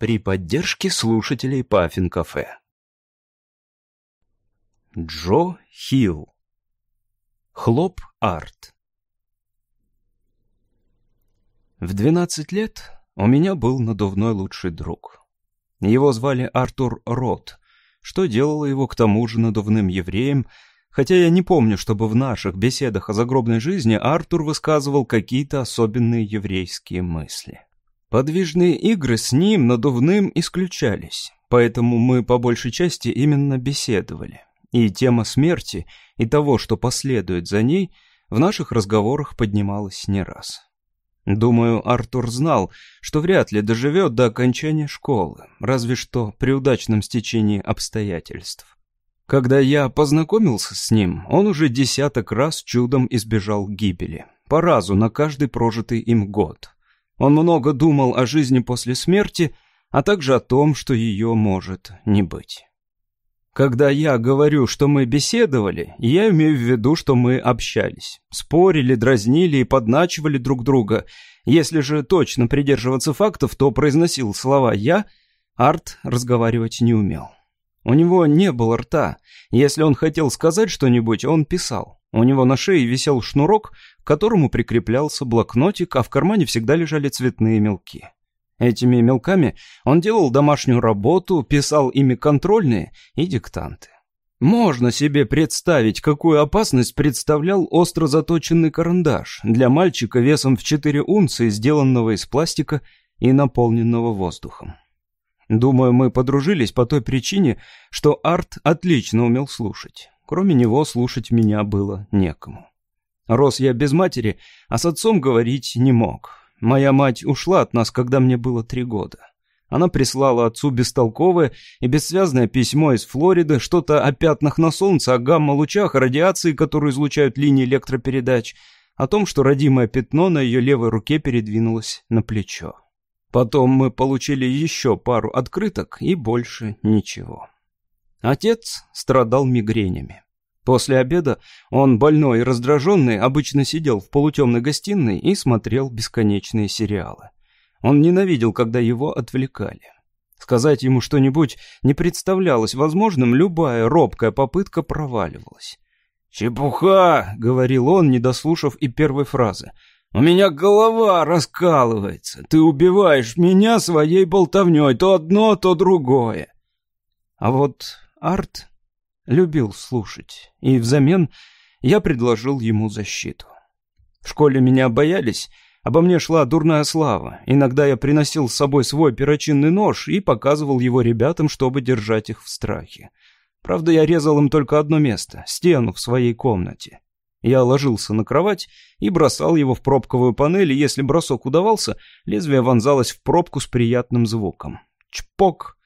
при поддержке слушателей Паффин Кафе. Джо Хилл. Хлоп Арт. В 12 лет у меня был надувной лучший друг. Его звали Артур Рот, что делало его к тому же надувным евреем, хотя я не помню, чтобы в наших беседах о загробной жизни Артур высказывал какие-то особенные еврейские мысли. Подвижные игры с ним надувным исключались, поэтому мы по большей части именно беседовали. И тема смерти и того, что последует за ней, в наших разговорах поднималась не раз. Думаю, Артур знал, что вряд ли доживет до окончания школы, разве что при удачном стечении обстоятельств. Когда я познакомился с ним, он уже десяток раз чудом избежал гибели, по разу на каждый прожитый им год. Он много думал о жизни после смерти, а также о том, что ее может не быть. Когда я говорю, что мы беседовали, я имею в виду, что мы общались, спорили, дразнили и подначивали друг друга. Если же точно придерживаться фактов, то произносил слова «я», Арт разговаривать не умел. У него не было рта. Если он хотел сказать что-нибудь, он писал. У него на шее висел шнурок, к которому прикреплялся блокнотик, а в кармане всегда лежали цветные мелки. Этими мелками он делал домашнюю работу, писал ими контрольные и диктанты. Можно себе представить, какую опасность представлял остро заточенный карандаш для мальчика весом в 4 унции, сделанного из пластика и наполненного воздухом. Думаю, мы подружились по той причине, что Арт отлично умел слушать. Кроме него слушать меня было некому. Рос я без матери, а с отцом говорить не мог. Моя мать ушла от нас, когда мне было три года. Она прислала отцу бестолковое и бессвязное письмо из Флориды, что-то о пятнах на солнце, о гамма-лучах, радиации, которую излучают линии электропередач, о том, что родимое пятно на ее левой руке передвинулось на плечо. Потом мы получили еще пару открыток и больше ничего. Отец страдал мигренями. После обеда он, больной и раздраженный, обычно сидел в полутемной гостиной и смотрел бесконечные сериалы. Он ненавидел, когда его отвлекали. Сказать ему что-нибудь не представлялось возможным, любая робкая попытка проваливалась. «Чепуха!» — говорил он, не дослушав и первой фразы. «У меня голова раскалывается. Ты убиваешь меня своей болтовней, то одно, то другое». А вот Арт любил слушать, и взамен я предложил ему защиту. В школе меня боялись, обо мне шла дурная слава. Иногда я приносил с собой свой перочинный нож и показывал его ребятам, чтобы держать их в страхе. Правда, я резал им только одно место — стену в своей комнате. Я ложился на кровать и бросал его в пробковую панель, и если бросок удавался, лезвие вонзалось в пробку с приятным звуком. Чпок!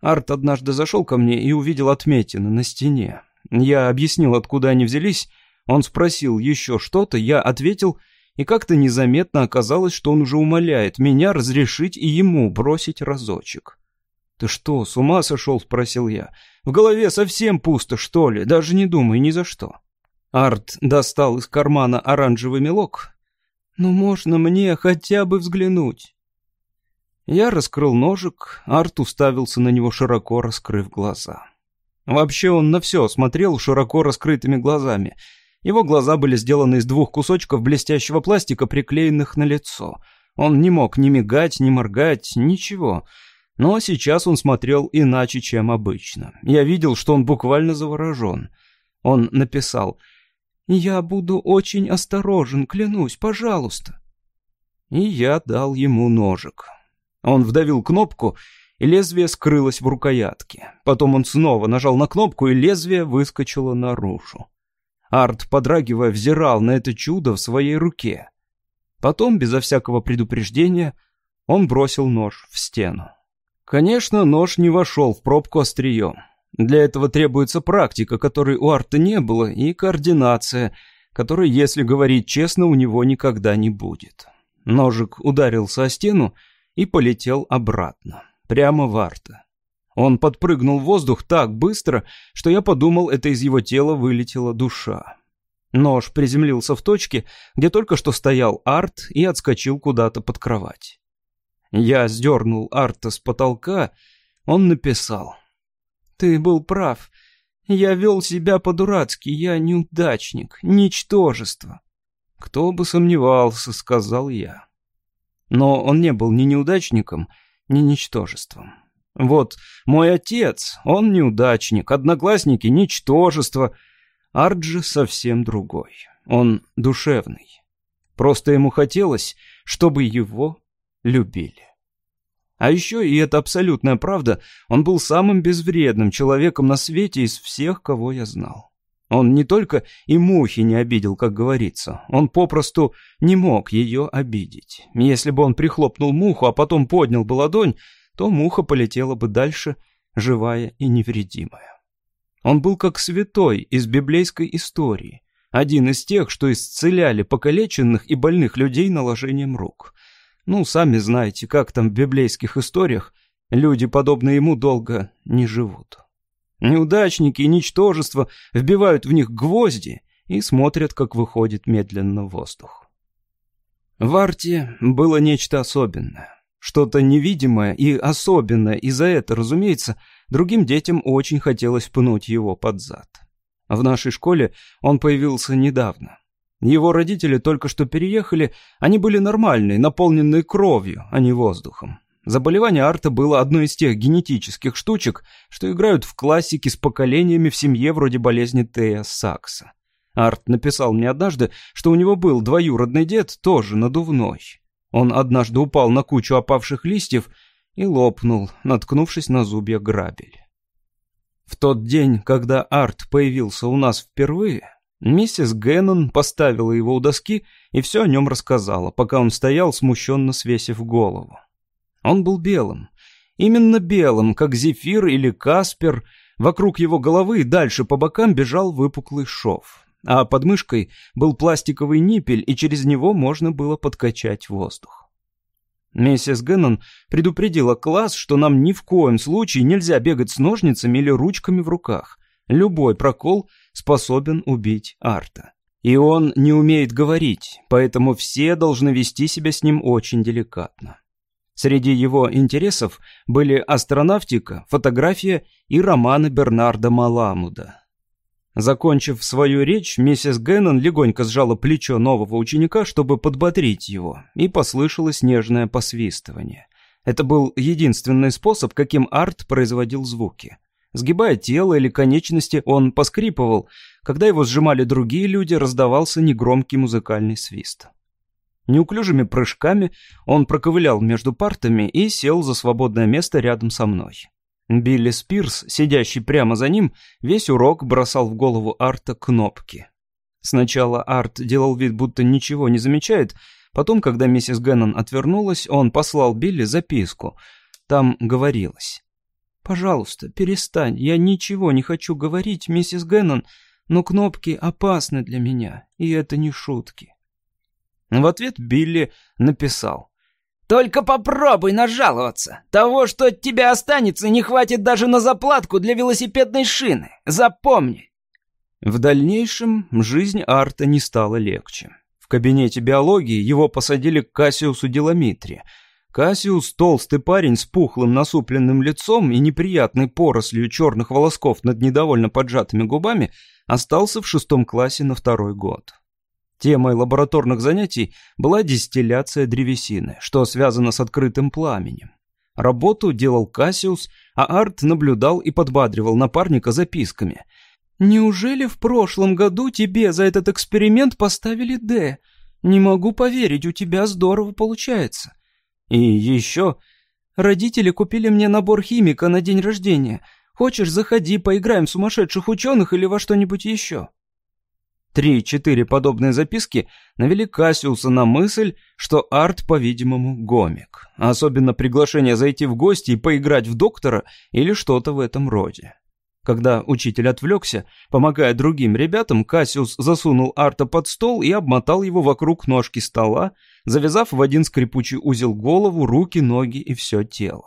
Арт однажды зашел ко мне и увидел отметины на стене. Я объяснил, откуда они взялись. Он спросил еще что-то, я ответил, и как-то незаметно оказалось, что он уже умоляет меня разрешить и ему бросить разочек. «Ты что, с ума сошел?» — спросил я. «В голове совсем пусто, что ли? Даже не думай ни за что». Арт достал из кармана оранжевый мелок. «Ну, можно мне хотя бы взглянуть?» Я раскрыл ножик, Арт уставился на него широко, раскрыв глаза. Вообще он на все смотрел широко раскрытыми глазами. Его глаза были сделаны из двух кусочков блестящего пластика, приклеенных на лицо. Он не мог ни мигать, ни моргать, ничего. Но сейчас он смотрел иначе, чем обычно. Я видел, что он буквально заворожен. Он написал «Я буду очень осторожен, клянусь, пожалуйста». И я дал ему ножик. Он вдавил кнопку, и лезвие скрылось в рукоятке. Потом он снова нажал на кнопку, и лезвие выскочило наружу. Арт, подрагивая, взирал на это чудо в своей руке. Потом, безо всякого предупреждения, он бросил нож в стену. Конечно, нож не вошел в пробку острием. Для этого требуется практика, которой у Арта не было, и координация, которой, если говорить честно, у него никогда не будет. Ножик ударился о стену, и полетел обратно, прямо в Арта. Он подпрыгнул в воздух так быстро, что я подумал, это из его тела вылетела душа. Нож приземлился в точке, где только что стоял Арт и отскочил куда-то под кровать. Я сдернул Арта с потолка, он написал. «Ты был прав. Я вел себя по-дурацки, я неудачник, ничтожество». «Кто бы сомневался», — сказал я. Но он не был ни неудачником, ни ничтожеством. Вот мой отец, он неудачник, одноклассники — ничтожество. Арджи совсем другой. Он душевный. Просто ему хотелось, чтобы его любили. А еще, и это абсолютная правда, он был самым безвредным человеком на свете из всех, кого я знал. Он не только и мухи не обидел, как говорится, он попросту не мог ее обидеть. Если бы он прихлопнул муху, а потом поднял бы ладонь, то муха полетела бы дальше, живая и невредимая. Он был как святой из библейской истории, один из тех, что исцеляли покалеченных и больных людей наложением рук. Ну, сами знаете, как там в библейских историях люди, подобные ему, долго не живут. Неудачники и ничтожества вбивают в них гвозди и смотрят, как выходит медленно воздух. В арте было нечто особенное, что-то невидимое и особенное, и за это, разумеется, другим детям очень хотелось пнуть его под зад. В нашей школе он появился недавно. Его родители только что переехали, они были нормальные, наполненные кровью, а не воздухом. Заболевание Арта было одной из тех генетических штучек, что играют в классике с поколениями в семье вроде болезни Тея Сакса. Арт написал мне однажды, что у него был двоюродный дед, тоже надувной. Он однажды упал на кучу опавших листьев и лопнул, наткнувшись на зубья грабель. В тот день, когда Арт появился у нас впервые, миссис Геннон поставила его у доски и все о нем рассказала, пока он стоял, смущенно свесив голову. Он был белым. Именно белым, как зефир или каспер. Вокруг его головы и дальше по бокам бежал выпуклый шов. А под мышкой был пластиковый ниппель, и через него можно было подкачать воздух. Миссис Геннон предупредила класс, что нам ни в коем случае нельзя бегать с ножницами или ручками в руках. Любой прокол способен убить Арта. И он не умеет говорить, поэтому все должны вести себя с ним очень деликатно. Среди его интересов были астронавтика, фотография и романы Бернарда Маламуда. Закончив свою речь, миссис Геннон легонько сжала плечо нового ученика, чтобы подбодрить его, и послышалось нежное посвистывание. Это был единственный способ, каким Арт производил звуки. Сгибая тело или конечности, он поскрипывал. Когда его сжимали другие люди, раздавался негромкий музыкальный свист. Неуклюжими прыжками он проковылял между партами и сел за свободное место рядом со мной. Билли Спирс, сидящий прямо за ним, весь урок бросал в голову Арта кнопки. Сначала Арт делал вид, будто ничего не замечает, потом, когда миссис Геннон отвернулась, он послал Билли записку. Там говорилось. «Пожалуйста, перестань, я ничего не хочу говорить, миссис Геннон, но кнопки опасны для меня, и это не шутки». В ответ Билли написал. «Только попробуй нажаловаться. Того, что от тебя останется, не хватит даже на заплатку для велосипедной шины. Запомни». В дальнейшем жизнь Арта не стала легче. В кабинете биологии его посадили к Кассиусу Деламитри. Кассиус, толстый парень с пухлым насупленным лицом и неприятной порослью черных волосков над недовольно поджатыми губами, остался в шестом классе на второй год. Темой лабораторных занятий была дистилляция древесины, что связано с открытым пламенем. Работу делал Кассиус, а Арт наблюдал и подбадривал напарника записками. «Неужели в прошлом году тебе за этот эксперимент поставили «Д»? Не могу поверить, у тебя здорово получается». И еще... Родители купили мне набор химика на день рождения. Хочешь, заходи, поиграем в сумасшедших ученых или во что-нибудь еще?» Три-четыре подобные записки навели Кассиуса на мысль, что Арт, по-видимому, гомик. Особенно приглашение зайти в гости и поиграть в доктора или что-то в этом роде. Когда учитель отвлекся, помогая другим ребятам, Кассиус засунул Арта под стол и обмотал его вокруг ножки стола, завязав в один скрипучий узел голову, руки, ноги и все тело.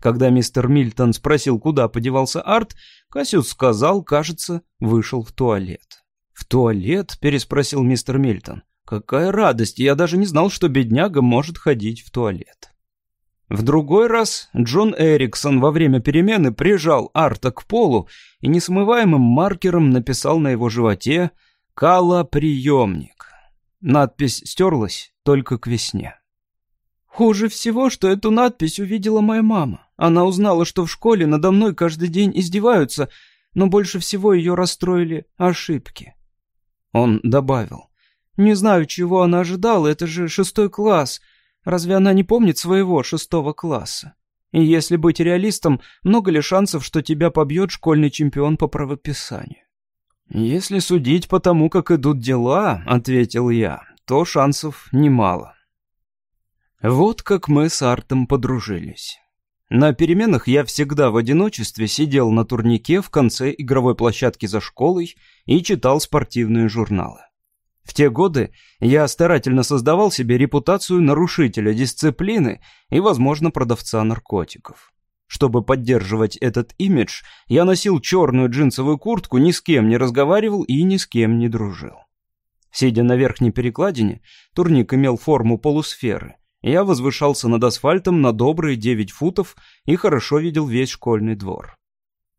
Когда мистер Мильтон спросил, куда подевался Арт, Кассиус сказал, кажется, вышел в туалет. «В туалет?» – переспросил мистер Мильтон. «Какая радость! Я даже не знал, что бедняга может ходить в туалет». В другой раз Джон Эриксон во время перемены прижал Арта к полу и несмываемым маркером написал на его животе «Кала-приемник». Надпись стерлась только к весне. Хуже всего, что эту надпись увидела моя мама. Она узнала, что в школе надо мной каждый день издеваются, но больше всего ее расстроили ошибки. Он добавил. «Не знаю, чего она ожидала, это же шестой класс. Разве она не помнит своего шестого класса? И если быть реалистом, много ли шансов, что тебя побьет школьный чемпион по правописанию? «Если судить по тому, как идут дела», — ответил я, — «то шансов немало». Вот как мы с Артом подружились. На переменах я всегда в одиночестве сидел на турнике в конце игровой площадки за школой и читал спортивные журналы. В те годы я старательно создавал себе репутацию нарушителя дисциплины и, возможно, продавца наркотиков. Чтобы поддерживать этот имидж, я носил черную джинсовую куртку, ни с кем не разговаривал и ни с кем не дружил. Сидя на верхней перекладине, турник имел форму полусферы. Я возвышался над асфальтом на добрые девять футов и хорошо видел весь школьный двор.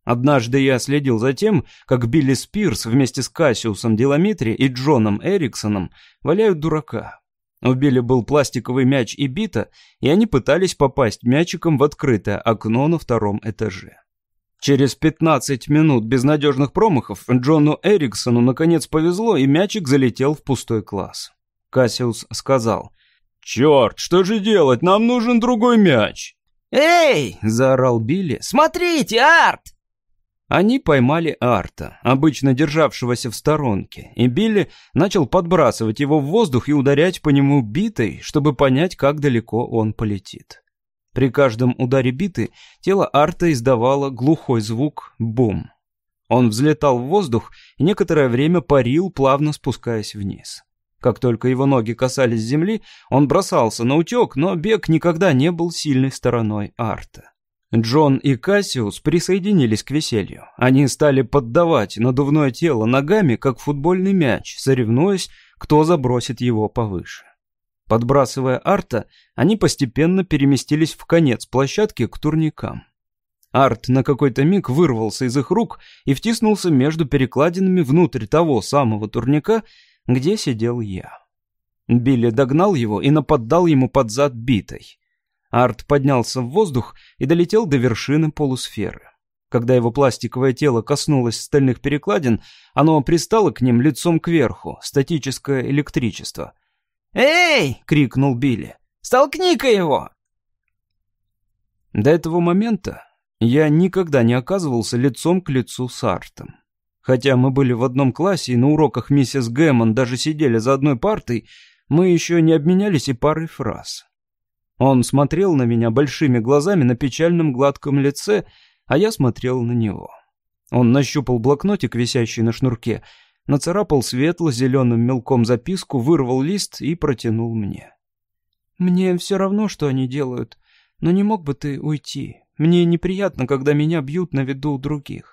Однажды я следил за тем, как Билли Спирс вместе с Кассиусом Деламитри и Джоном Эриксоном валяют дурака. У Билли был пластиковый мяч и бита, и они пытались попасть мячиком в открытое окно на втором этаже. Через 15 минут безнадежных промахов Джону Эриксону наконец повезло, и мячик залетел в пустой класс. Кассиус сказал, «Черт, что же делать? Нам нужен другой мяч!» «Эй!» — заорал Билли. «Смотрите, Арт!» Они поймали Арта, обычно державшегося в сторонке, и Билли начал подбрасывать его в воздух и ударять по нему битой, чтобы понять, как далеко он полетит. При каждом ударе биты тело Арта издавало глухой звук «бум». Он взлетал в воздух и некоторое время парил, плавно спускаясь вниз. Как только его ноги касались земли, он бросался на утек, но бег никогда не был сильной стороной Арта. Джон и Кассиус присоединились к веселью. Они стали поддавать надувное тело ногами, как футбольный мяч, соревнуясь, кто забросит его повыше. Подбрасывая арта, они постепенно переместились в конец площадки к турникам. Арт на какой-то миг вырвался из их рук и втиснулся между перекладинами внутрь того самого турника, где сидел я. Билли догнал его и наподдал ему под зад битой. Арт поднялся в воздух и долетел до вершины полусферы. Когда его пластиковое тело коснулось стальных перекладин, оно пристало к ним лицом кверху, статическое электричество. «Эй!» — крикнул Билли. «Столкни-ка его!» До этого момента я никогда не оказывался лицом к лицу с Артом. Хотя мы были в одном классе и на уроках миссис Гэммон даже сидели за одной партой, мы еще не обменялись и парой фраз. Он смотрел на меня большими глазами на печальном гладком лице, а я смотрел на него. Он нащупал блокнотик, висящий на шнурке, нацарапал светло-зеленым мелком записку, вырвал лист и протянул мне. «Мне все равно, что они делают, но не мог бы ты уйти? Мне неприятно, когда меня бьют на виду у других».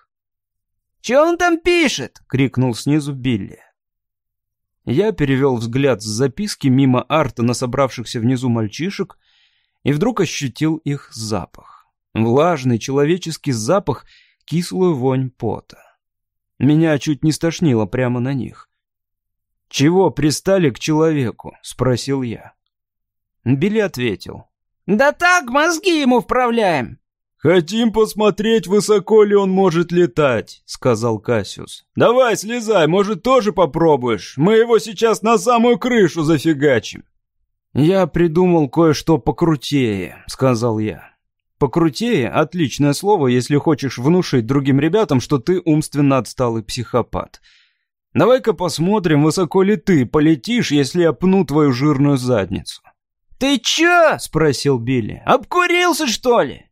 «Че он там пишет?» — крикнул снизу Билли. Я перевел взгляд с записки мимо арта на собравшихся внизу мальчишек и вдруг ощутил их запах. Влажный человеческий запах, кислую вонь пота. Меня чуть не стошнило прямо на них. «Чего пристали к человеку?» — спросил я. Билли ответил. «Да так, мозги ему вправляем!» «Хотим посмотреть, высоко ли он может летать», — сказал Кассиус. «Давай, слезай, может, тоже попробуешь? Мы его сейчас на самую крышу зафигачим». «Я придумал кое-что покрутее», — сказал я. «Покрутее — отличное слово, если хочешь внушить другим ребятам, что ты умственно отсталый психопат. Давай-ка посмотрим, высоко ли ты полетишь, если я пну твою жирную задницу». «Ты чё?» — спросил Билли. «Обкурился, что ли?»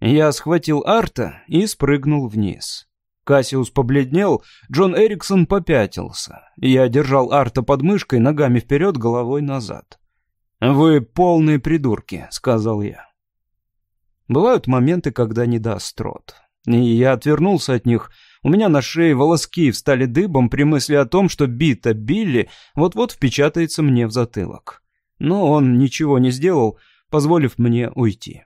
Я схватил Арта и спрыгнул вниз. Кассиус побледнел, Джон Эриксон попятился. Я держал Арта под мышкой, ногами вперед, головой назад. «Вы полные придурки», — сказал я. Бывают моменты, когда не даст рот. И я отвернулся от них. У меня на шее волоски встали дыбом при мысли о том, что бита Билли вот-вот впечатается мне в затылок. Но он ничего не сделал, позволив мне уйти.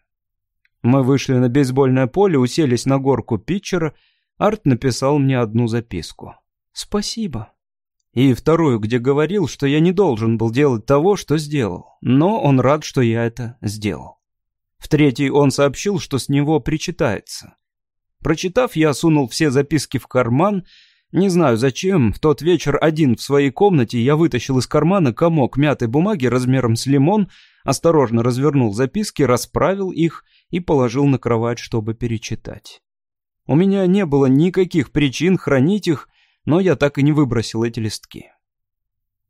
Мы вышли на бейсбольное поле, уселись на горку питчера. Арт написал мне одну записку. «Спасибо». И вторую, где говорил, что я не должен был делать того, что сделал, но он рад, что я это сделал. В третьей он сообщил, что с него причитается. Прочитав, я сунул все записки в карман. Не знаю зачем, в тот вечер один в своей комнате я вытащил из кармана комок мятой бумаги размером с лимон, осторожно развернул записки, расправил их и положил на кровать, чтобы перечитать. У меня не было никаких причин хранить их, но я так и не выбросил эти листки.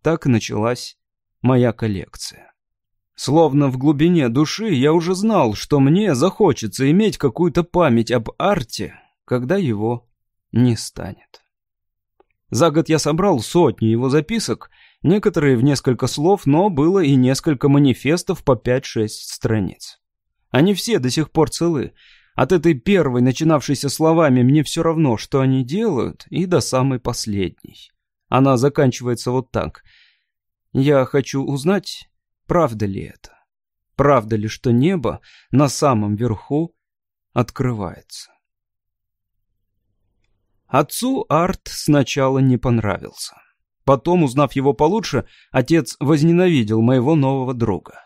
Так началась моя коллекция. Словно в глубине души я уже знал, что мне захочется иметь какую-то память об арте, когда его не станет. За год я собрал сотни его записок, некоторые в несколько слов, но было и несколько манифестов по 5-6 страниц. Они все до сих пор целы. От этой первой, начинавшейся словами «мне все равно, что они делают», и до самой последней. Она заканчивается вот так. «Я хочу узнать, Правда ли это? Правда ли, что небо на самом верху открывается? Отцу Арт сначала не понравился. Потом, узнав его получше, отец возненавидел моего нового друга.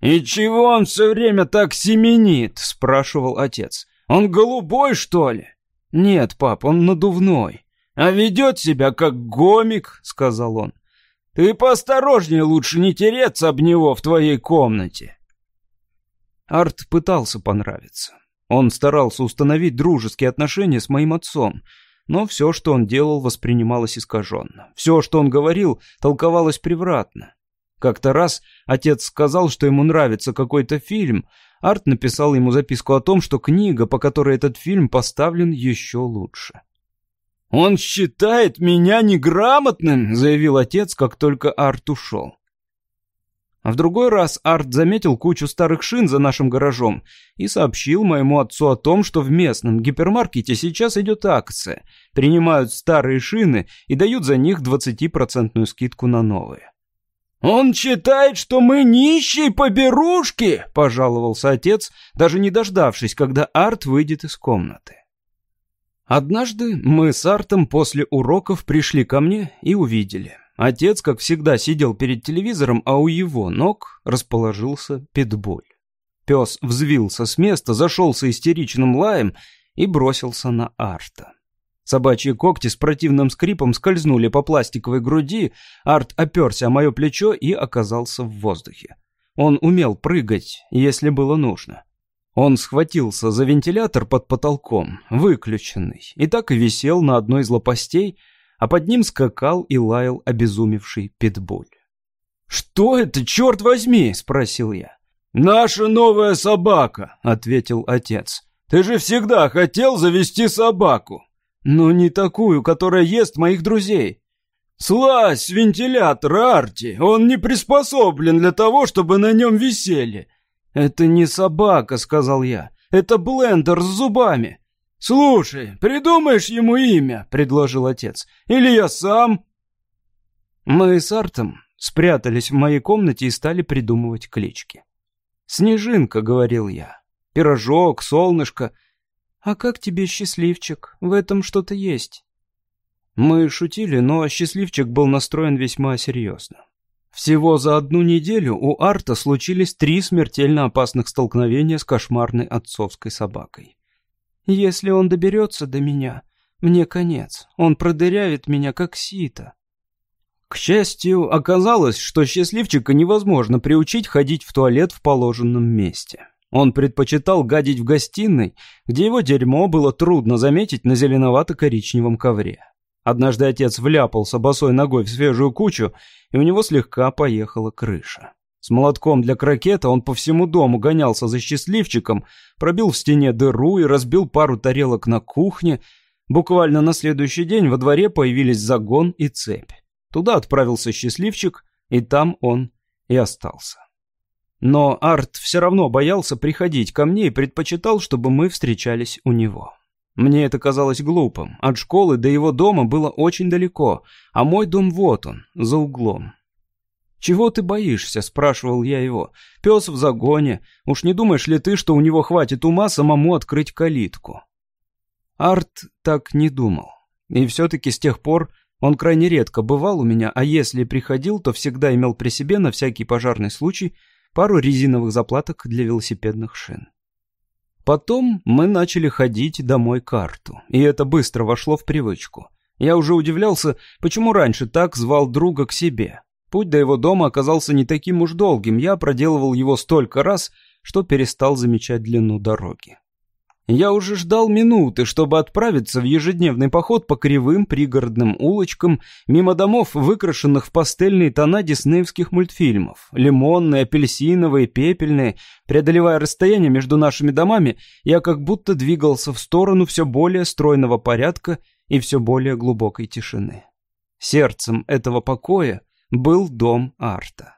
«И чего он все время так семенит?» — спрашивал отец. «Он голубой, что ли?» «Нет, пап, он надувной». «А ведет себя как гомик», — сказал он. Ты поосторожнее лучше не тереться об него в твоей комнате. Арт пытался понравиться. Он старался установить дружеские отношения с моим отцом, но все, что он делал, воспринималось искаженно. Все, что он говорил, толковалось превратно. Как-то раз отец сказал, что ему нравится какой-то фильм. Арт написал ему записку о том, что книга, по которой этот фильм поставлен, еще лучше. «Он считает меня неграмотным», — заявил отец, как только Арт ушел. А в другой раз Арт заметил кучу старых шин за нашим гаражом и сообщил моему отцу о том, что в местном гипермаркете сейчас идет акция. Принимают старые шины и дают за них 20% скидку на новые. «Он считает, что мы нищие поберушки!» — пожаловался отец, даже не дождавшись, когда Арт выйдет из комнаты. Однажды мы с Артом после уроков пришли ко мне и увидели. Отец, как всегда, сидел перед телевизором, а у его ног расположился питбуль. Пес взвился с места, зашелся истеричным лаем и бросился на Арта. Собачьи когти с противным скрипом скользнули по пластиковой груди, Арт оперся о мое плечо и оказался в воздухе. Он умел прыгать, если было нужно. Он схватился за вентилятор под потолком, выключенный, и так и висел на одной из лопастей, а под ним скакал и лаял обезумевший питбуль. «Что это, черт возьми?» — спросил я. «Наша новая собака», — ответил отец. «Ты же всегда хотел завести собаку». «Но не такую, которая ест моих друзей». «Слазь с вентилятора, Арти! Он не приспособлен для того, чтобы на нем висели. «Это не собака», — сказал я. «Это блендер с зубами». «Слушай, придумаешь ему имя», — предложил отец. «Или я сам». Мы с Артом спрятались в моей комнате и стали придумывать клички. «Снежинка», — говорил я. «Пирожок, солнышко». «А как тебе счастливчик? В этом что-то есть». Мы шутили, но счастливчик был настроен весьма серьезно. Всего за одну неделю у Арта случились три смертельно опасных столкновения с кошмарной отцовской собакой. «Если он доберется до меня, мне конец. Он продырявит меня, как сито». К счастью, оказалось, что счастливчика невозможно приучить ходить в туалет в положенном месте. Он предпочитал гадить в гостиной, где его дерьмо было трудно заметить на зеленовато-коричневом ковре. Однажды отец вляпался босой ногой в свежую кучу, и у него слегка поехала крыша. С молотком для крокета он по всему дому гонялся за счастливчиком, пробил в стене дыру и разбил пару тарелок на кухне. Буквально на следующий день во дворе появились загон и цепь. Туда отправился счастливчик, и там он и остался. Но Арт все равно боялся приходить ко мне и предпочитал, чтобы мы встречались у него. Мне это казалось глупым. От школы до его дома было очень далеко, а мой дом вот он, за углом. «Чего ты боишься?» — спрашивал я его. «Пес в загоне. Уж не думаешь ли ты, что у него хватит ума самому открыть калитку?» Арт так не думал. И все-таки с тех пор он крайне редко бывал у меня, а если приходил, то всегда имел при себе на всякий пожарный случай пару резиновых заплаток для велосипедных шин. Потом мы начали ходить домой карту, и это быстро вошло в привычку. Я уже удивлялся, почему раньше так звал друга к себе. Путь до его дома оказался не таким уж долгим, я проделывал его столько раз, что перестал замечать длину дороги. Я уже ждал минуты, чтобы отправиться в ежедневный поход по кривым пригородным улочкам, мимо домов, выкрашенных в пастельные тона диснеевских мультфильмов. Лимонные, апельсиновые, пепельные. Преодолевая расстояние между нашими домами, я как будто двигался в сторону все более стройного порядка и все более глубокой тишины. Сердцем этого покоя был дом Арта.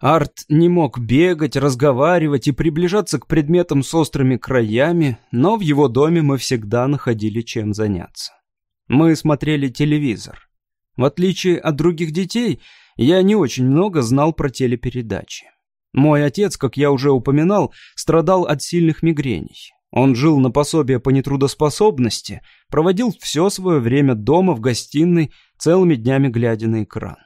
Арт не мог бегать, разговаривать и приближаться к предметам с острыми краями, но в его доме мы всегда находили чем заняться. Мы смотрели телевизор. В отличие от других детей, я не очень много знал про телепередачи. Мой отец, как я уже упоминал, страдал от сильных мигрений. Он жил на пособие по нетрудоспособности, проводил все свое время дома в гостиной, целыми днями глядя на экран.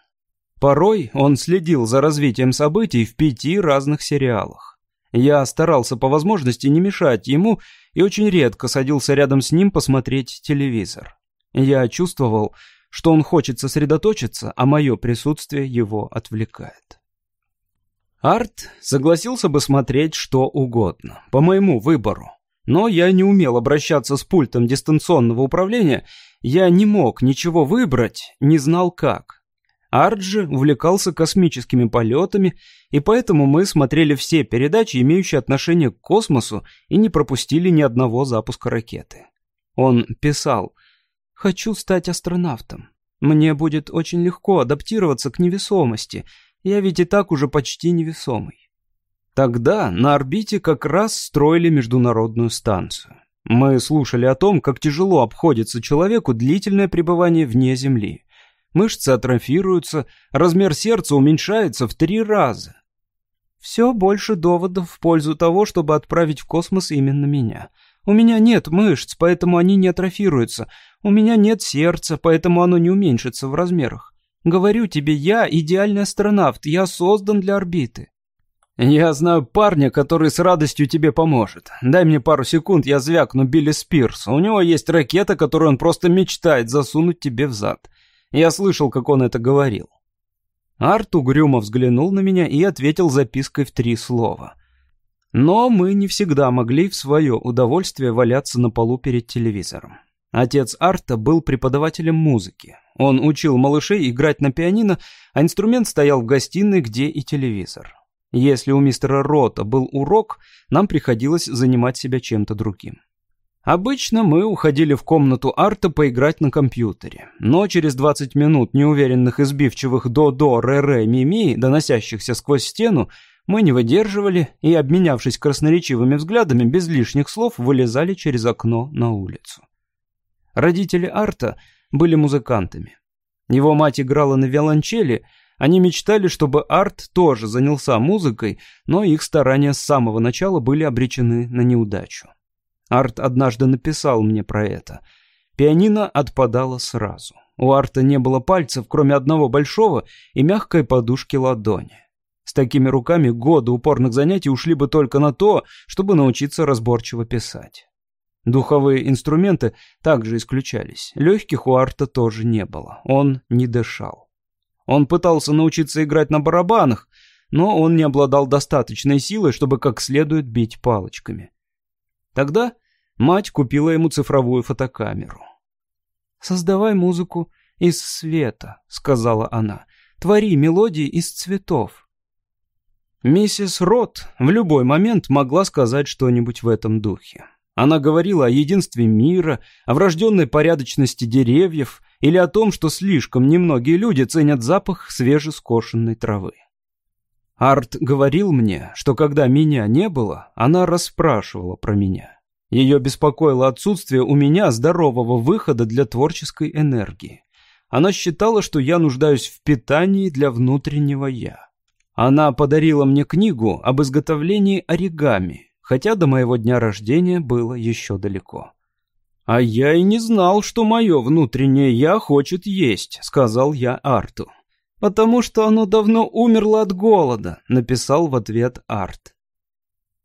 Порой он следил за развитием событий в пяти разных сериалах. Я старался по возможности не мешать ему и очень редко садился рядом с ним посмотреть телевизор. Я чувствовал, что он хочет сосредоточиться, а мое присутствие его отвлекает. Арт согласился бы смотреть что угодно, по моему выбору. Но я не умел обращаться с пультом дистанционного управления, я не мог ничего выбрать, не знал как. Арджи увлекался космическими полетами, и поэтому мы смотрели все передачи, имеющие отношение к космосу, и не пропустили ни одного запуска ракеты. Он писал «Хочу стать астронавтом. Мне будет очень легко адаптироваться к невесомости, я ведь и так уже почти невесомый». Тогда на орбите как раз строили международную станцию. Мы слушали о том, как тяжело обходится человеку длительное пребывание вне Земли мышцы атрофируются, размер сердца уменьшается в три раза. Все больше доводов в пользу того, чтобы отправить в космос именно меня. У меня нет мышц, поэтому они не атрофируются. У меня нет сердца, поэтому оно не уменьшится в размерах. Говорю тебе, я идеальный астронавт, я создан для орбиты. Я знаю парня, который с радостью тебе поможет. Дай мне пару секунд, я звякну Билли Спирс. У него есть ракета, которую он просто мечтает засунуть тебе в зад. Я слышал, как он это говорил. Арт угрюмо взглянул на меня и ответил запиской в три слова. Но мы не всегда могли в свое удовольствие валяться на полу перед телевизором. Отец Арта был преподавателем музыки. Он учил малышей играть на пианино, а инструмент стоял в гостиной, где и телевизор. Если у мистера Рота был урок, нам приходилось занимать себя чем-то другим. Обычно мы уходили в комнату Арта поиграть на компьютере, но через 20 минут неуверенных и сбивчивых до-до, ре-ре, ми-ми, доносящихся сквозь стену, мы не выдерживали и, обменявшись красноречивыми взглядами, без лишних слов вылезали через окно на улицу. Родители Арта были музыкантами. Его мать играла на виолончели, они мечтали, чтобы Арт тоже занялся музыкой, но их старания с самого начала были обречены на неудачу. Арт однажды написал мне про это. Пианино отпадало сразу. У Арта не было пальцев, кроме одного большого и мягкой подушки ладони. С такими руками годы упорных занятий ушли бы только на то, чтобы научиться разборчиво писать. Духовые инструменты также исключались. Легких у Арта тоже не было. Он не дышал. Он пытался научиться играть на барабанах, но он не обладал достаточной силой, чтобы как следует бить палочками. Тогда мать купила ему цифровую фотокамеру. «Создавай музыку из света», — сказала она. «Твори мелодии из цветов». Миссис Рот в любой момент могла сказать что-нибудь в этом духе. Она говорила о единстве мира, о врожденной порядочности деревьев или о том, что слишком немногие люди ценят запах свежескошенной травы. Арт говорил мне, что когда меня не было, она расспрашивала про меня. Ее беспокоило отсутствие у меня здорового выхода для творческой энергии. она считала, что я нуждаюсь в питании для внутреннего «я». Она подарила мне книгу об изготовлении оригами, хотя до моего дня рождения было еще далеко. «А я и не знал, что мое внутреннее «я» хочет есть», — сказал я Арту. «Потому что оно давно умерло от голода», — написал в ответ Арт.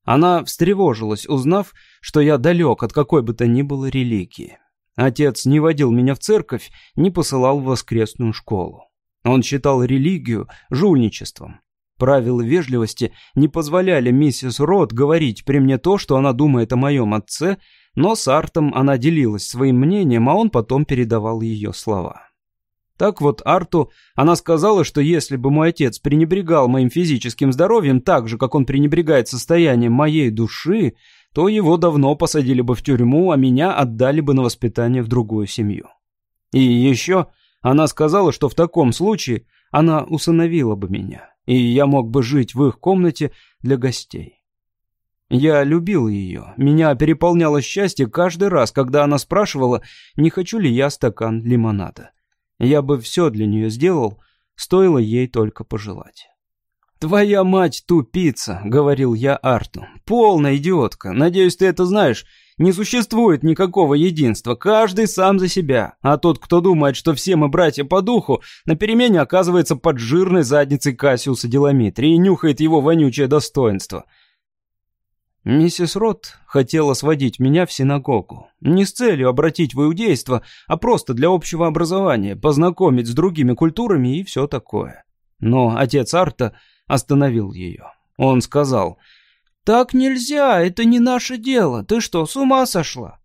Она встревожилась, узнав, что я далек от какой бы то ни было религии. Отец не водил меня в церковь, не посылал в воскресную школу. Он считал религию жульничеством. Правила вежливости не позволяли миссис Рот говорить при мне то, что она думает о моем отце, но с Артом она делилась своим мнением, а он потом передавал ее слова. Так вот, Арту она сказала, что если бы мой отец пренебрегал моим физическим здоровьем так же, как он пренебрегает состоянием моей души, то его давно посадили бы в тюрьму, а меня отдали бы на воспитание в другую семью. И еще она сказала, что в таком случае она усыновила бы меня, и я мог бы жить в их комнате для гостей. Я любил ее. Меня переполняло счастье каждый раз, когда она спрашивала, не хочу ли я стакан лимонада. Я бы все для нее сделал, стоило ей только пожелать. «Твоя мать тупица», — говорил я Арту. «Полная идиотка. Надеюсь, ты это знаешь. Не существует никакого единства. Каждый сам за себя. А тот, кто думает, что все мы братья по духу, на перемене оказывается под жирной задницей Кассиуса Деламитрия и нюхает его вонючее достоинство». Миссис Рот хотела сводить меня в синагогу. Не с целью обратить в иудейство, а просто для общего образования, познакомить с другими культурами и все такое. Но отец Арта остановил ее. Он сказал, «Так нельзя, это не наше дело. Ты что, с ума сошла?»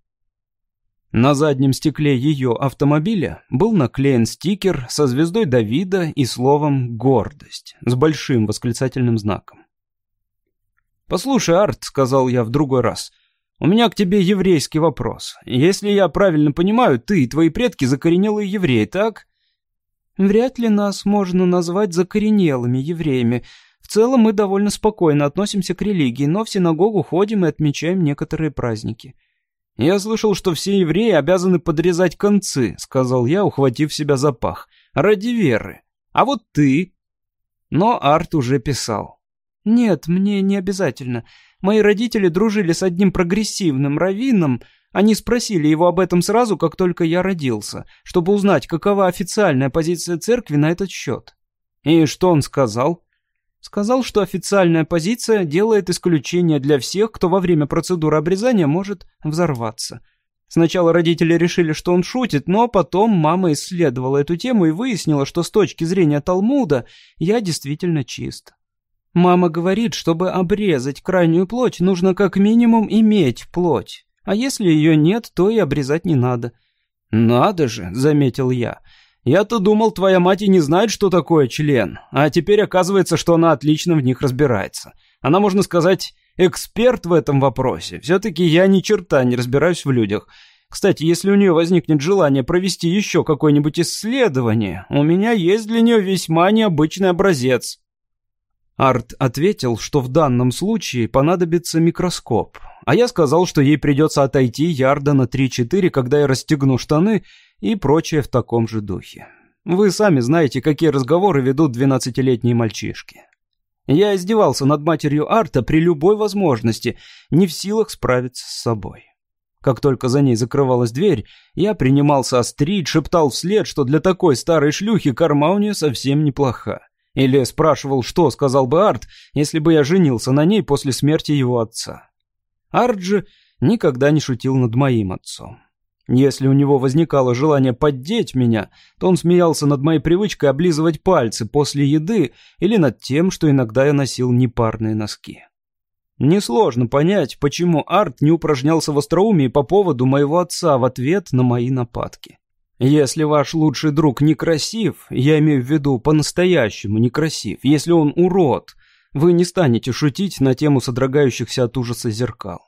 На заднем стекле ее автомобиля был наклеен стикер со звездой Давида и словом «гордость» с большим восклицательным знаком. «Послушай, Арт», — сказал я в другой раз, — «у меня к тебе еврейский вопрос. Если я правильно понимаю, ты и твои предки закоренелые евреи, так?» «Вряд ли нас можно назвать закоренелыми евреями. В целом мы довольно спокойно относимся к религии, но в синагогу ходим и отмечаем некоторые праздники». «Я слышал, что все евреи обязаны подрезать концы», — сказал я, ухватив себя за пах. «Ради веры. А вот ты...» Но Арт уже писал. «Нет, мне не обязательно. Мои родители дружили с одним прогрессивным раввином. Они спросили его об этом сразу, как только я родился, чтобы узнать, какова официальная позиция церкви на этот счет». «И что он сказал?» Сказал, что официальная позиция делает исключение для всех, кто во время процедуры обрезания может взорваться. Сначала родители решили, что он шутит, но потом мама исследовала эту тему и выяснила, что с точки зрения Талмуда я действительно чист. Мама говорит, чтобы обрезать крайнюю плоть, нужно как минимум иметь плоть. А если ее нет, то и обрезать не надо. «Надо же», — заметил я. «Я-то думал, твоя мать и не знает, что такое член. А теперь оказывается, что она отлично в них разбирается. Она, можно сказать, эксперт в этом вопросе. Все-таки я ни черта не разбираюсь в людях. Кстати, если у нее возникнет желание провести еще какое-нибудь исследование, у меня есть для нее весьма необычный образец». Арт ответил, что в данном случае понадобится микроскоп, а я сказал, что ей придется отойти ярда на 3-4, когда я расстегну штаны и прочее в таком же духе. Вы сами знаете, какие разговоры ведут двенадцатилетние мальчишки. Я издевался над матерью Арта при любой возможности, не в силах справиться с собой. Как только за ней закрывалась дверь, я принимался острить, шептал вслед, что для такой старой шлюхи корма у нее совсем неплоха. Или спрашивал, что сказал бы Арт, если бы я женился на ней после смерти его отца. Арт же никогда не шутил над моим отцом. Если у него возникало желание поддеть меня, то он смеялся над моей привычкой облизывать пальцы после еды или над тем, что иногда я носил непарные носки. Несложно понять, почему Арт не упражнялся в остроумии по поводу моего отца в ответ на мои нападки. Если ваш лучший друг некрасив, я имею в виду по-настоящему некрасив, если он урод, вы не станете шутить на тему содрогающихся от ужаса зеркал.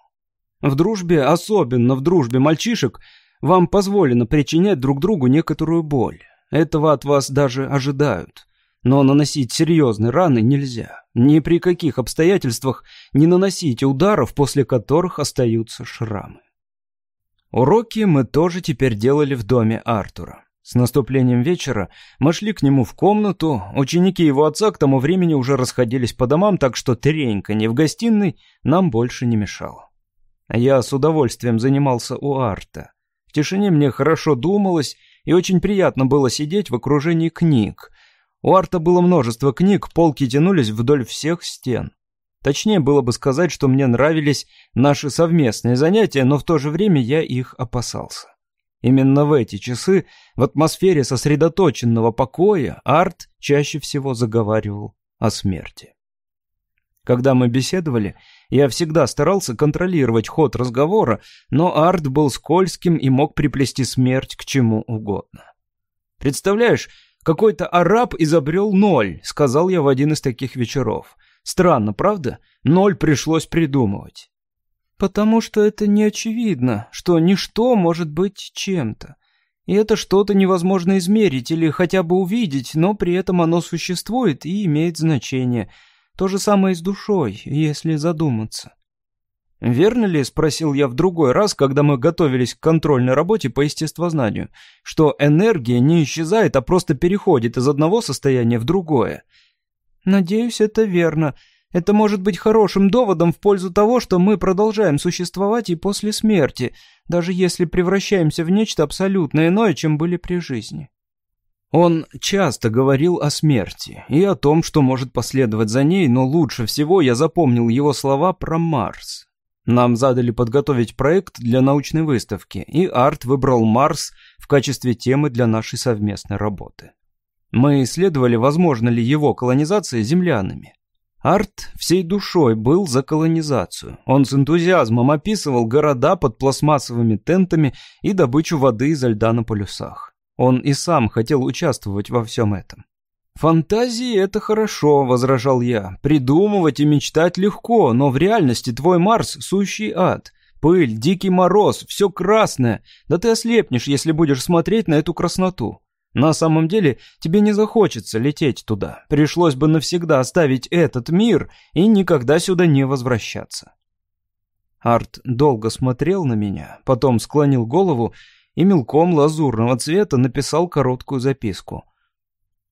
В дружбе, особенно в дружбе мальчишек, вам позволено причинять друг другу некоторую боль. Этого от вас даже ожидают. Но наносить серьезные раны нельзя. Ни при каких обстоятельствах не наносите ударов, после которых остаются шрамы. Уроки мы тоже теперь делали в доме Артура. С наступлением вечера мы шли к нему в комнату, ученики его отца к тому времени уже расходились по домам, так что тренька не в гостиной нам больше не мешало. Я с удовольствием занимался у арта. В тишине мне хорошо думалось, и очень приятно было сидеть в окружении книг. У арта было множество книг, полки тянулись вдоль всех стен. Точнее было бы сказать, что мне нравились наши совместные занятия, но в то же время я их опасался. Именно в эти часы, в атмосфере сосредоточенного покоя, Арт чаще всего заговаривал о смерти. Когда мы беседовали, я всегда старался контролировать ход разговора, но Арт был скользким и мог приплести смерть к чему угодно. «Представляешь, какой-то араб изобрел ноль», — сказал я в один из таких вечеров. «Странно, правда? Ноль пришлось придумывать». Потому что это не очевидно, что ничто может быть чем-то. И это что-то невозможно измерить или хотя бы увидеть, но при этом оно существует и имеет значение. То же самое и с душой, если задуматься. «Верно ли, — спросил я в другой раз, когда мы готовились к контрольной работе по естествознанию, что энергия не исчезает, а просто переходит из одного состояния в другое?» «Надеюсь, это верно», это может быть хорошим доводом в пользу того, что мы продолжаем существовать и после смерти, даже если превращаемся в нечто абсолютно иное, чем были при жизни. Он часто говорил о смерти и о том, что может последовать за ней, но лучше всего я запомнил его слова про Марс. Нам задали подготовить проект для научной выставки, и Арт выбрал Марс в качестве темы для нашей совместной работы. Мы исследовали, возможно ли его колонизация землянами. Арт всей душой был за колонизацию. Он с энтузиазмом описывал города под пластмассовыми тентами и добычу воды изо льда на полюсах. Он и сам хотел участвовать во всем этом. «Фантазии — это хорошо», — возражал я. «Придумывать и мечтать легко, но в реальности твой Марс — сущий ад. Пыль, дикий мороз, все красное. Да ты ослепнешь, если будешь смотреть на эту красноту. На самом деле, тебе не захочется лететь туда. Пришлось бы навсегда оставить этот мир и никогда сюда не возвращаться. Арт долго смотрел на меня, потом склонил голову и мелком лазурного цвета написал короткую записку.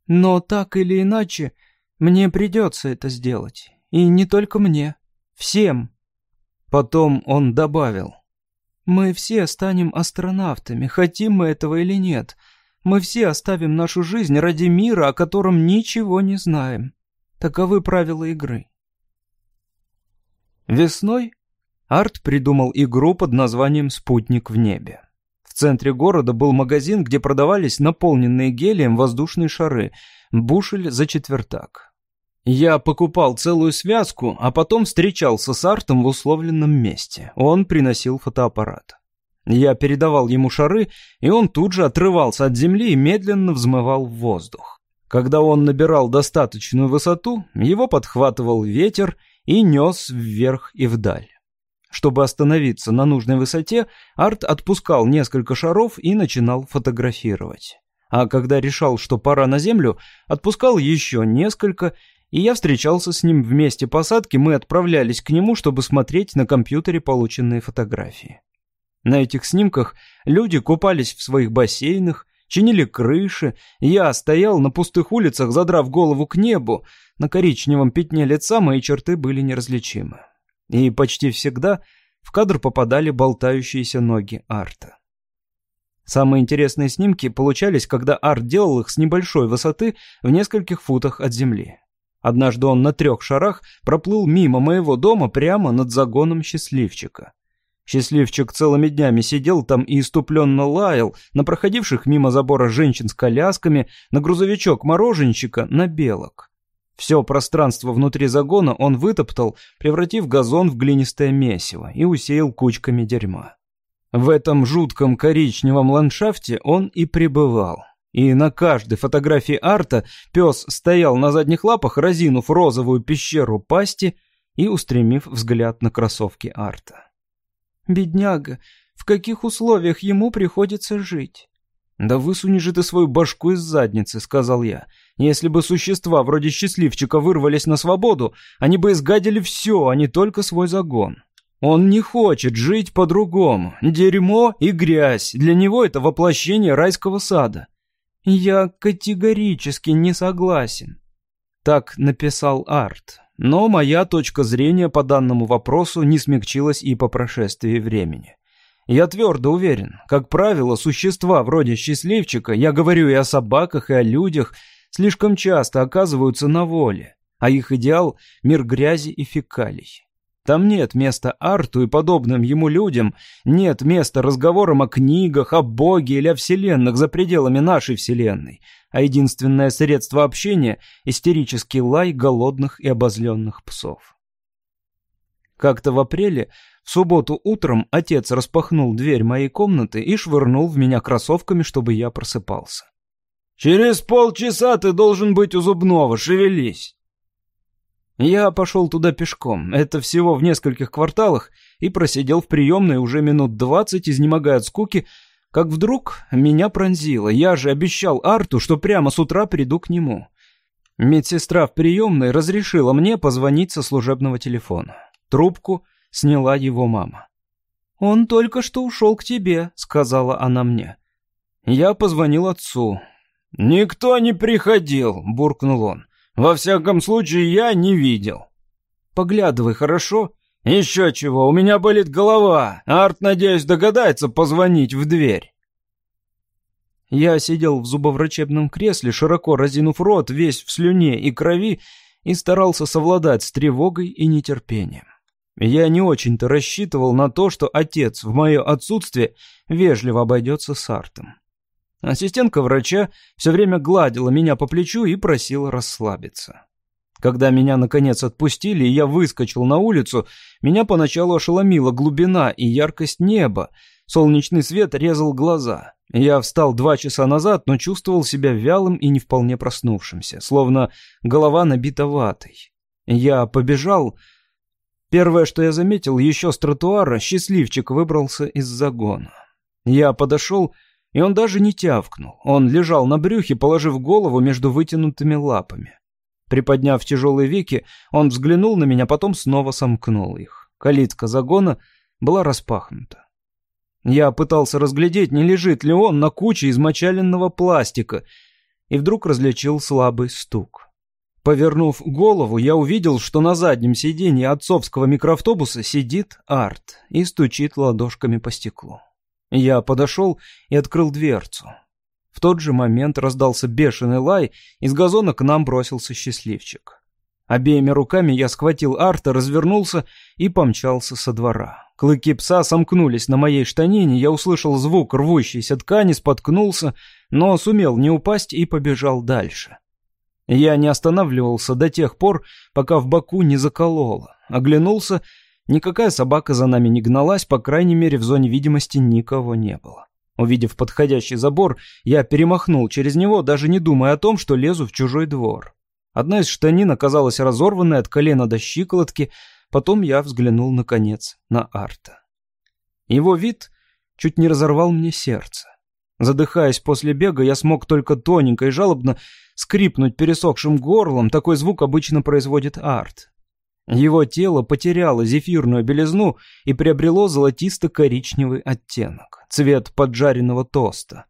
«Но так или иначе, мне придется это сделать. И не только мне. Всем». Потом он добавил. «Мы все станем астронавтами, хотим мы этого или нет». Мы все оставим нашу жизнь ради мира, о котором ничего не знаем. Таковы правила игры. Весной Арт придумал игру под названием «Спутник в небе». В центре города был магазин, где продавались наполненные гелием воздушные шары, бушель за четвертак. Я покупал целую связку, а потом встречался с Артом в условленном месте. Он приносил фотоаппарат. Я передавал ему шары, и он тут же отрывался от земли и медленно взмывал в воздух. Когда он набирал достаточную высоту, его подхватывал ветер и нес вверх и вдаль. Чтобы остановиться на нужной высоте, Арт отпускал несколько шаров и начинал фотографировать. А когда решал, что пора на землю, отпускал еще несколько, и я встречался с ним в месте посадки, мы отправлялись к нему, чтобы смотреть на компьютере полученные фотографии. На этих снимках люди купались в своих бассейнах, чинили крыши, я стоял на пустых улицах, задрав голову к небу, на коричневом пятне лица мои черты были неразличимы. И почти всегда в кадр попадали болтающиеся ноги Арта. Самые интересные снимки получались, когда Арт делал их с небольшой высоты в нескольких футах от земли. Однажды он на трех шарах проплыл мимо моего дома прямо над загоном счастливчика. Счастливчик целыми днями сидел там и иступленно лаял на проходивших мимо забора женщин с колясками, на грузовичок мороженщика, на белок. Все пространство внутри загона он вытоптал, превратив газон в глинистое месиво и усеял кучками дерьма. В этом жутком коричневом ландшафте он и пребывал. И на каждой фотографии Арта пес стоял на задних лапах, разинув розовую пещеру пасти и устремив взгляд на кроссовки Арта. Бедняга, в каких условиях ему приходится жить? «Да высуни же ты свою башку из задницы», — сказал я. «Если бы существа вроде счастливчика вырвались на свободу, они бы изгадили все, а не только свой загон. Он не хочет жить по-другому. Дерьмо и грязь. Для него это воплощение райского сада. Я категорически не согласен. Так написал Арт. Но моя точка зрения по данному вопросу не смягчилась и по прошествии времени. Я твердо уверен, как правило, существа вроде счастливчика, я говорю и о собаках, и о людях, слишком часто оказываются на воле, а их идеал — мир грязи и фекалий. Там нет места Арту и подобным ему людям, нет места разговорам о книгах, о Боге или о вселенных за пределами нашей вселенной, а единственное средство общения — истерический лай голодных и обозленных псов. Как-то в апреле, в субботу утром, отец распахнул дверь моей комнаты и швырнул в меня кроссовками, чтобы я просыпался. «Через полчаса ты должен быть у зубного, шевелись!» Я пошел туда пешком, это всего в нескольких кварталах, и просидел в приемной уже минут двадцать, изнемогая от скуки, как вдруг меня пронзило. Я же обещал Арту, что прямо с утра приду к нему. Медсестра в приемной разрешила мне позвонить со служебного телефона. Трубку сняла его мама. «Он только что ушел к тебе», — сказала она мне. Я позвонил отцу. «Никто не приходил», — буркнул он. Во всяком случае, я не видел. Поглядывай, хорошо? Еще чего, у меня болит голова. Арт, надеюсь, догадается позвонить в дверь. Я сидел в зубоврачебном кресле, широко разинув рот, весь в слюне и крови, и старался совладать с тревогой и нетерпением. Я не очень-то рассчитывал на то, что отец в мое отсутствие вежливо обойдется с Артом. Ассистентка врача все время гладила меня по плечу и просила расслабиться. Когда меня наконец отпустили, и я выскочил на улицу, меня поначалу ошеломила глубина и яркость неба. Солнечный свет резал глаза. Я встал два часа назад, но чувствовал себя вялым и не вполне проснувшимся, словно голова набита ватой. Я побежал. Первое, что я заметил, еще с тротуара счастливчик выбрался из загона. Я подошел и он даже не тявкнул. Он лежал на брюхе, положив голову между вытянутыми лапами. Приподняв тяжелые веки, он взглянул на меня, потом снова сомкнул их. Калитка загона была распахнута. Я пытался разглядеть, не лежит ли он на куче измочаленного пластика, и вдруг различил слабый стук. Повернув голову, я увидел, что на заднем сиденье отцовского микроавтобуса сидит Арт и стучит ладошками по стеклу. Я подошел и открыл дверцу. В тот же момент раздался бешеный лай, из газона к нам бросился счастливчик. Обеими руками я схватил Арта, развернулся и помчался со двора. Клыки пса сомкнулись на моей штанине, я услышал звук рвущейся ткани, споткнулся, но сумел не упасть и побежал дальше. Я не останавливался до тех пор, пока в боку не закололо. Оглянулся Никакая собака за нами не гналась, по крайней мере, в зоне видимости никого не было. Увидев подходящий забор, я перемахнул через него, даже не думая о том, что лезу в чужой двор. Одна из штанин оказалась разорванной от колена до щиколотки, потом я взглянул, наконец, на Арта. Его вид чуть не разорвал мне сердце. Задыхаясь после бега, я смог только тоненько и жалобно скрипнуть пересохшим горлом, такой звук обычно производит Арт. Его тело потеряло зефирную белизну и приобрело золотисто-коричневый оттенок, цвет поджаренного тоста.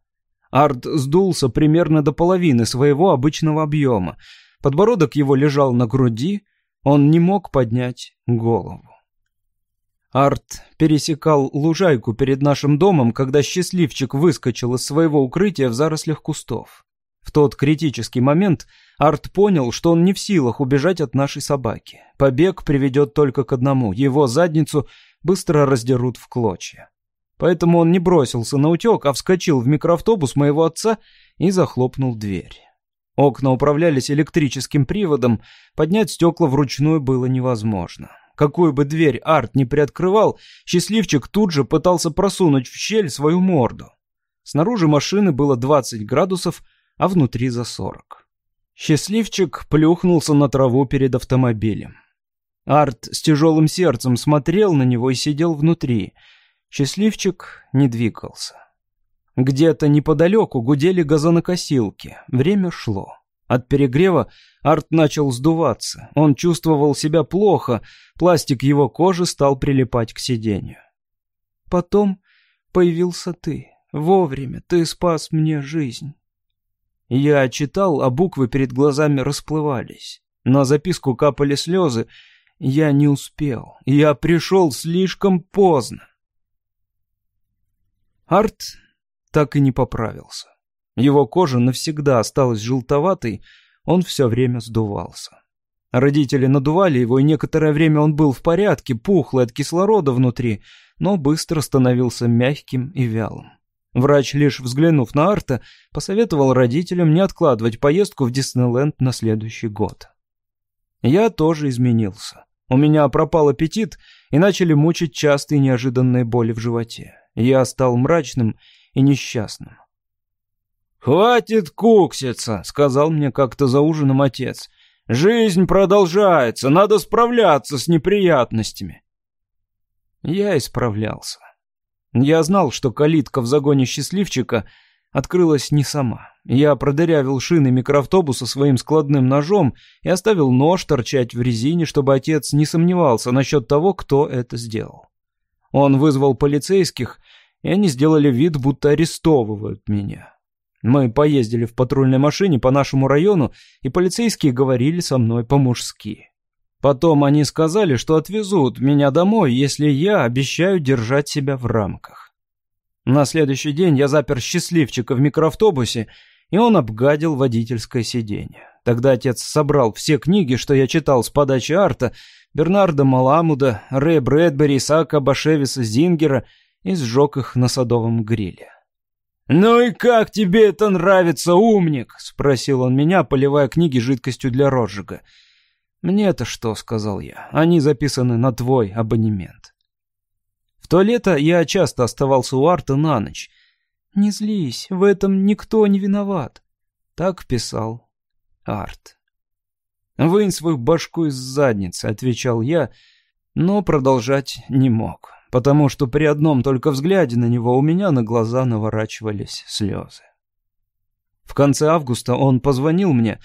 Арт сдулся примерно до половины своего обычного объема. Подбородок его лежал на груди, он не мог поднять голову. Арт пересекал лужайку перед нашим домом, когда счастливчик выскочил из своего укрытия в зарослях кустов. В тот критический момент Арт понял, что он не в силах убежать от нашей собаки. Побег приведет только к одному — его задницу быстро раздерут в клочья. Поэтому он не бросился на утек, а вскочил в микроавтобус моего отца и захлопнул дверь. Окна управлялись электрическим приводом, поднять стекла вручную было невозможно. Какую бы дверь Арт не приоткрывал, счастливчик тут же пытался просунуть в щель свою морду. Снаружи машины было 20 градусов, а внутри за 40. Счастливчик плюхнулся на траву перед автомобилем. Арт с тяжелым сердцем смотрел на него и сидел внутри. Счастливчик не двигался. Где-то неподалеку гудели газонокосилки. Время шло. От перегрева Арт начал сдуваться. Он чувствовал себя плохо, пластик его кожи стал прилипать к сиденью. Потом появился ты. Вовремя ты спас мне жизнь. Я читал, а буквы перед глазами расплывались. На записку капали слезы. Я не успел. Я пришел слишком поздно. Арт так и не поправился. Его кожа навсегда осталась желтоватой, он все время сдувался. Родители надували его, и некоторое время он был в порядке, пухлый от кислорода внутри, но быстро становился мягким и вялым. Врач, лишь взглянув на Арта, посоветовал родителям не откладывать поездку в Диснейленд на следующий год. Я тоже изменился. У меня пропал аппетит, и начали мучить частые неожиданные боли в животе. Я стал мрачным и несчастным. «Хватит кукситься», — сказал мне как-то за ужином отец. «Жизнь продолжается, надо справляться с неприятностями». Я исправлялся. Я знал, что калитка в загоне счастливчика открылась не сама. Я продырявил шины микроавтобуса своим складным ножом и оставил нож торчать в резине, чтобы отец не сомневался насчет того, кто это сделал. Он вызвал полицейских, и они сделали вид, будто арестовывают меня. Мы поездили в патрульной машине по нашему району, и полицейские говорили со мной по-мужски. Потом они сказали, что отвезут меня домой, если я обещаю держать себя в рамках. На следующий день я запер счастливчика в микроавтобусе, и он обгадил водительское сиденье. Тогда отец собрал все книги, что я читал с подачи Арта, Бернарда Маламуда, Рэя Брэдбери, Исаака Башевиса Зингера и сжег их на садовом гриле. «Ну и как тебе это нравится, умник?» — спросил он меня, поливая книги жидкостью для розжига. «Мне-то что?» — сказал я. «Они записаны на твой абонемент». В то лето я часто оставался у Арта на ночь. «Не злись, в этом никто не виноват». Так писал Арт. «Вынь свою башку из задницы», — отвечал я, но продолжать не мог потому что при одном только взгляде на него у меня на глаза наворачивались слезы. В конце августа он позвонил мне.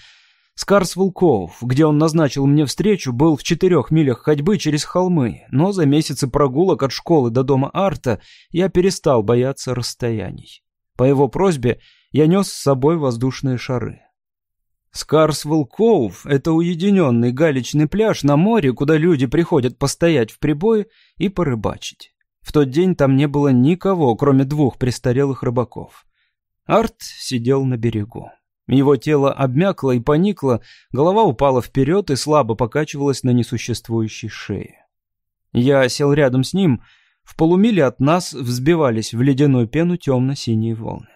Скарс Волков, где он назначил мне встречу, был в четырех милях ходьбы через холмы, но за месяцы прогулок от школы до дома Арта я перестал бояться расстояний. По его просьбе я нес с собой воздушные шары. Скарсвелл Коув — это уединенный галечный пляж на море, куда люди приходят постоять в прибое и порыбачить. В тот день там не было никого, кроме двух престарелых рыбаков. Арт сидел на берегу. Его тело обмякло и поникло, голова упала вперед и слабо покачивалась на несуществующей шее. Я сел рядом с ним, в полумиле от нас взбивались в ледяную пену темно-синие волны.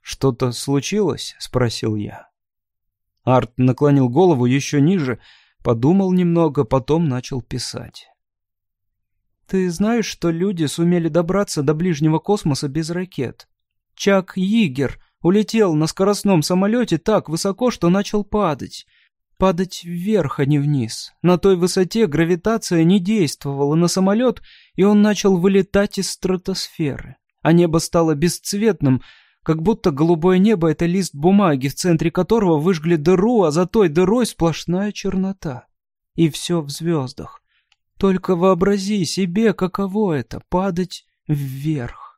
«Что-то случилось?» — спросил я. Арт наклонил голову еще ниже, подумал немного, потом начал писать. «Ты знаешь, что люди сумели добраться до ближнего космоса без ракет? Чак Йигер улетел на скоростном самолете так высоко, что начал падать. Падать вверх, а не вниз. На той высоте гравитация не действовала на самолет, и он начал вылетать из стратосферы. А небо стало бесцветным, как будто голубое небо — это лист бумаги, в центре которого выжгли дыру, а за той дырой сплошная чернота. И все в звездах. Только вообрази себе, каково это — падать вверх.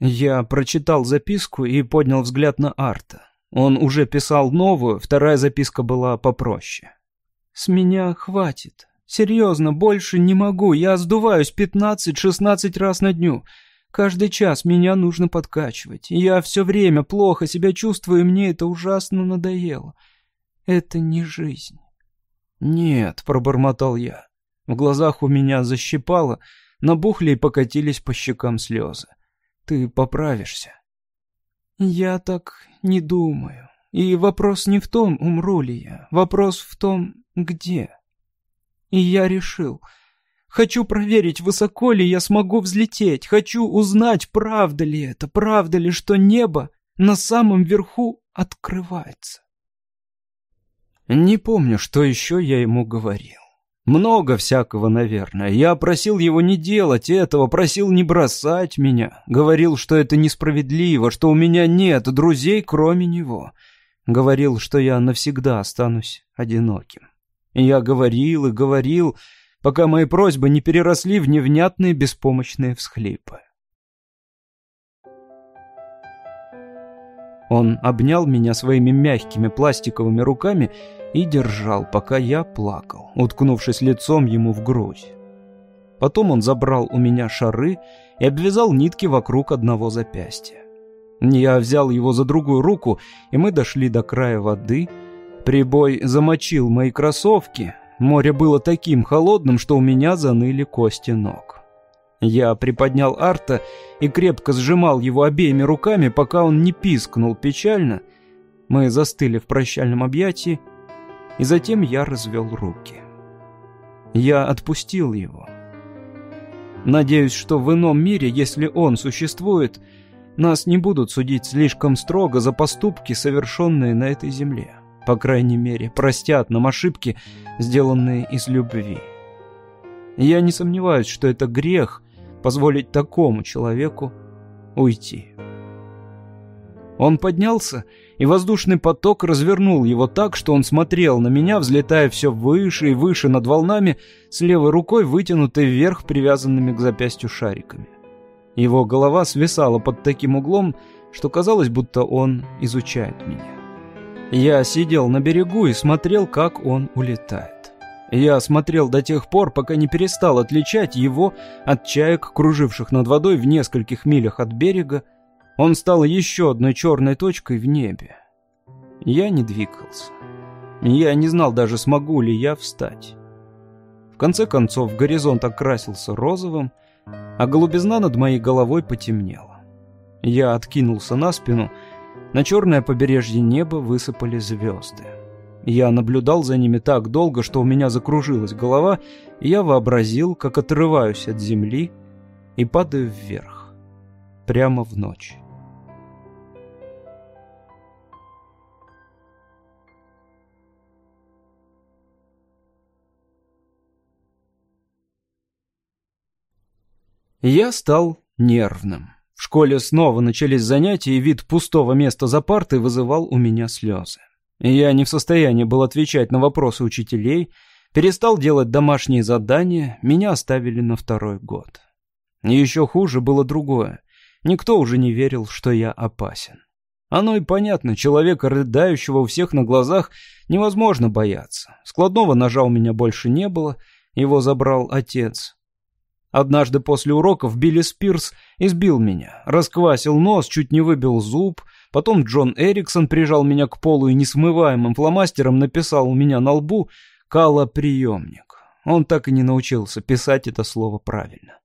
Я прочитал записку и поднял взгляд на Арта. Он уже писал новую, вторая записка была попроще. «С меня хватит. Серьезно, больше не могу. Я сдуваюсь пятнадцать-шестнадцать раз на дню. Каждый час меня нужно подкачивать. Я все время плохо себя чувствую, и мне это ужасно надоело. Это не жизнь. «Нет», — пробормотал я. В глазах у меня защипало, набухли и покатились по щекам слезы. «Ты поправишься». «Я так не думаю. И вопрос не в том, умру ли я. Вопрос в том, где. И я решил, Хочу проверить, высоко ли я смогу взлететь. Хочу узнать, правда ли это, правда ли, что небо на самом верху открывается. Не помню, что еще я ему говорил. Много всякого, наверное. Я просил его не делать этого, просил не бросать меня. Говорил, что это несправедливо, что у меня нет друзей, кроме него. Говорил, что я навсегда останусь одиноким. Я говорил и говорил, пока мои просьбы не переросли в невнятные беспомощные всхлипы. Он обнял меня своими мягкими пластиковыми руками и держал, пока я плакал, уткнувшись лицом ему в грудь. Потом он забрал у меня шары и обвязал нитки вокруг одного запястья. Я взял его за другую руку, и мы дошли до края воды. Прибой замочил мои кроссовки. Море было таким холодным, что у меня заныли кости ног. Я приподнял Арта и крепко сжимал его обеими руками, пока он не пискнул печально. Мы застыли в прощальном объятии, и затем я развел руки. Я отпустил его. Надеюсь, что в ином мире, если он существует, нас не будут судить слишком строго за поступки, совершенные на этой земле. По крайней мере, простят нам ошибки, сделанные из любви. Я не сомневаюсь, что это грех позволить такому человеку уйти. Он поднялся, и воздушный поток развернул его так, что он смотрел на меня, взлетая все выше и выше над волнами, с левой рукой вытянутой вверх привязанными к запястью шариками. Его голова свисала под таким углом, что казалось, будто он изучает меня. Я сидел на берегу и смотрел, как он улетает. Я смотрел до тех пор, пока не перестал отличать его от чаек, круживших над водой в нескольких милях от берега, он стал еще одной черной точкой в небе. Я не двигался. Я не знал даже, смогу ли я встать. В конце концов, горизонт окрасился розовым, а голубизна над моей головой потемнела. Я откинулся на спину, на черное побережье неба высыпали звезды. Я наблюдал за ними так долго, что у меня закружилась голова, и я вообразил, как отрываюсь от земли и падаю вверх, прямо в ночь. Я стал нервным. В школе снова начались занятия, и вид пустого места за партой вызывал у меня слезы. Я не в состоянии был отвечать на вопросы учителей, перестал делать домашние задания, меня оставили на второй год. И еще хуже было другое. Никто уже не верил, что я опасен. Оно и понятно, человека, рыдающего у всех на глазах, невозможно бояться. Складного ножа у меня больше не было, его забрал отец. Однажды после уроков Билли Спирс избил меня, расквасил нос, чуть не выбил зуб. Потом Джон Эриксон прижал меня к полу и несмываемым фломастером написал у меня на лбу «Калоприемник». Он так и не научился писать это слово правильно.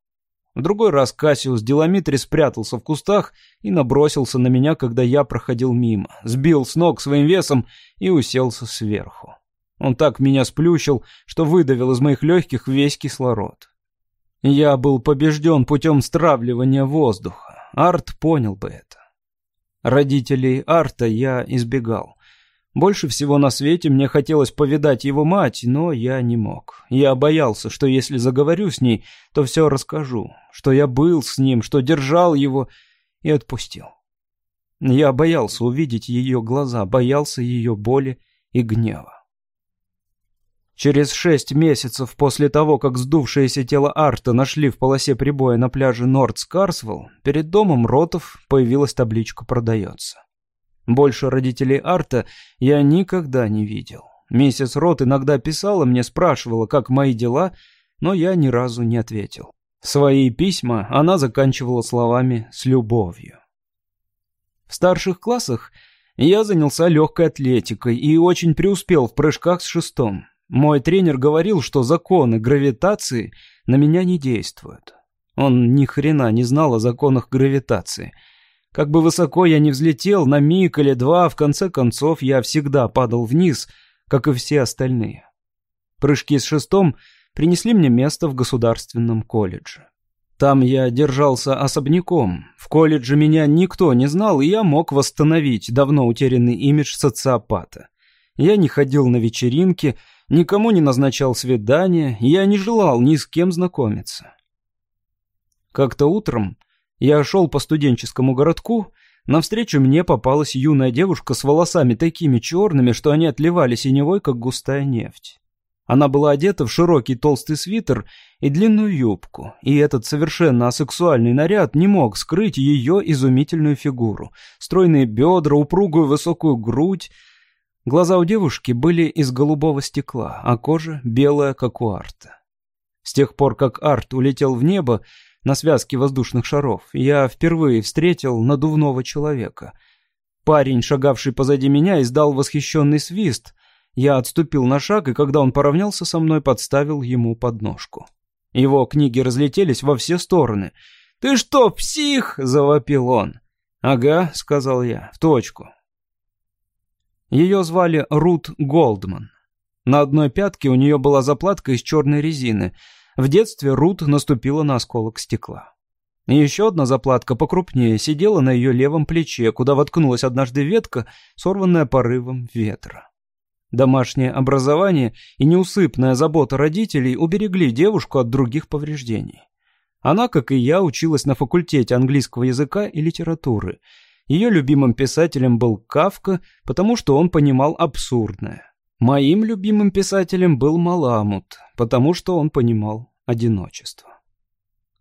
В другой раз Кассиус Деламитри спрятался в кустах и набросился на меня, когда я проходил мимо, сбил с ног своим весом и уселся сверху. Он так меня сплющил, что выдавил из моих легких весь кислород. Я был побежден путем стравливания воздуха. Арт понял бы это. Родителей Арта я избегал. Больше всего на свете мне хотелось повидать его мать, но я не мог. Я боялся, что если заговорю с ней, то все расскажу, что я был с ним, что держал его и отпустил. Я боялся увидеть ее глаза, боялся ее боли и гнева. Через шесть месяцев после того, как сдувшееся тело Арта нашли в полосе прибоя на пляже Норд-Скарсвелл, перед домом Ротов появилась табличка «Продается». Больше родителей Арта я никогда не видел. Миссис Рот иногда писала мне, спрашивала, как мои дела, но я ни разу не ответил. Свои письма она заканчивала словами «с любовью». В старших классах я занялся легкой атлетикой и очень преуспел в прыжках с шестом. Мой тренер говорил, что законы гравитации на меня не действуют. Он ни хрена не знал о законах гравитации. Как бы высоко я ни взлетел, на миг или два, в конце концов я всегда падал вниз, как и все остальные. Прыжки с шестом принесли мне место в государственном колледже. Там я держался особняком. В колледже меня никто не знал, и я мог восстановить давно утерянный имидж социопата. Я не ходил на вечеринки, никому не назначал свидания, я не желал ни с кем знакомиться. Как-то утром я шел по студенческому городку, навстречу мне попалась юная девушка с волосами такими черными, что они отливали синевой, как густая нефть. Она была одета в широкий толстый свитер и длинную юбку, и этот совершенно асексуальный наряд не мог скрыть ее изумительную фигуру, стройные бедра, упругую высокую грудь. Глаза у девушки были из голубого стекла, а кожа белая, как у Арта. С тех пор, как Арт улетел в небо на связке воздушных шаров, я впервые встретил надувного человека. Парень, шагавший позади меня, издал восхищенный свист — я отступил на шаг, и когда он поравнялся со мной, подставил ему подножку. Его книги разлетелись во все стороны. «Ты что, псих?» — завопил он. «Ага», — сказал я, — «в точку». Ее звали Рут Голдман. На одной пятке у нее была заплатка из черной резины. В детстве Рут наступила на осколок стекла. И еще одна заплатка покрупнее сидела на ее левом плече, куда воткнулась однажды ветка, сорванная порывом ветра. Домашнее образование и неусыпная забота родителей уберегли девушку от других повреждений. Она, как и я, училась на факультете английского языка и литературы. Ее любимым писателем был Кавка, потому что он понимал абсурдное. Моим любимым писателем был Маламут, потому что он понимал одиночество.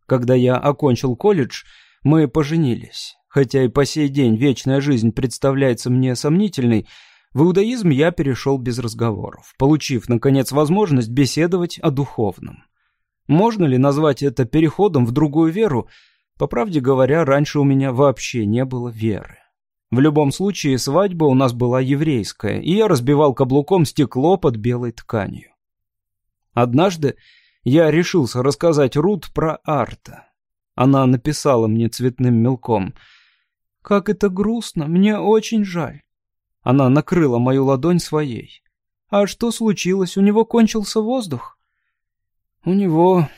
Когда я окончил колледж, мы поженились. Хотя и по сей день вечная жизнь представляется мне сомнительной, в иудаизм я перешел без разговоров, получив, наконец, возможность беседовать о духовном. Можно ли назвать это переходом в другую веру? По правде говоря, раньше у меня вообще не было веры. В любом случае, свадьба у нас была еврейская, и я разбивал каблуком стекло под белой тканью. Однажды я решился рассказать Рут про Арта. Она написала мне цветным мелком. «Как это грустно, мне очень жаль. Она накрыла мою ладонь своей. «А что случилось? У него кончился воздух?» «У него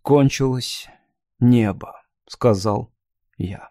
кончилось небо», — сказал я.